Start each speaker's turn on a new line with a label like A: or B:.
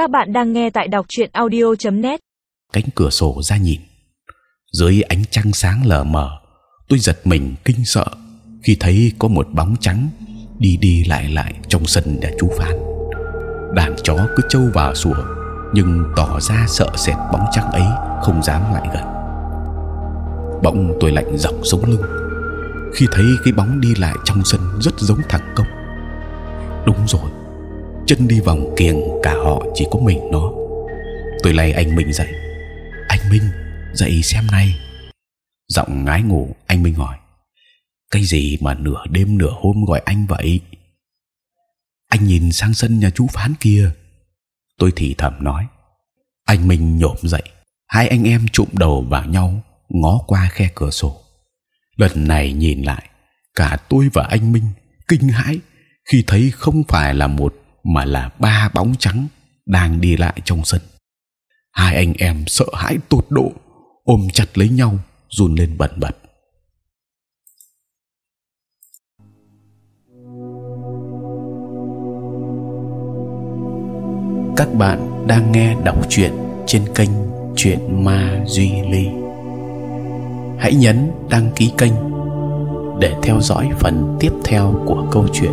A: Các bạn đang nghe tại đọc truyện audio.net.
B: cánh cửa sổ ra nhìn. Dưới ánh trăng sáng lờ mờ, tôi giật mình kinh sợ khi thấy có một bóng trắng đi đi lại lại trong sân nhà chú Phan. Đàn chó cứ trâu vào sủa nhưng tỏ ra sợ sệt bóng trắng ấy không dám lại gần. Bỗng tôi lạnh dọc sống lưng khi thấy cái bóng đi lại trong sân rất giống thằng công. Đúng rồi chân đi vòng kiềng cả họ chỉ có mình nó. Tôi lay anh Minh dậy. Anh Minh, dậy xem này. Giọng ngái ngủ, anh Minh hỏi. Cái gì mà nửa đêm nửa hôm gọi anh vậy? Anh nhìn sang sân nhà chú phán kia. Tôi thì thầm nói. Anh Minh nhổm dậy. Hai anh em chụm đầu vào nhau, ngó qua khe cửa sổ. Lần này nhìn lại, cả tôi và anh Minh kinh hãi khi thấy không phải là một mà là ba bóng trắng đang đi lại trong sân. Hai anh em sợ hãi tột độ, ôm chặt lấy nhau, run lên bần bật. Các bạn đang nghe đọc truyện trên kênh truyện ma duy ly. Hãy nhấn đăng ký kênh để theo dõi phần tiếp theo của câu chuyện.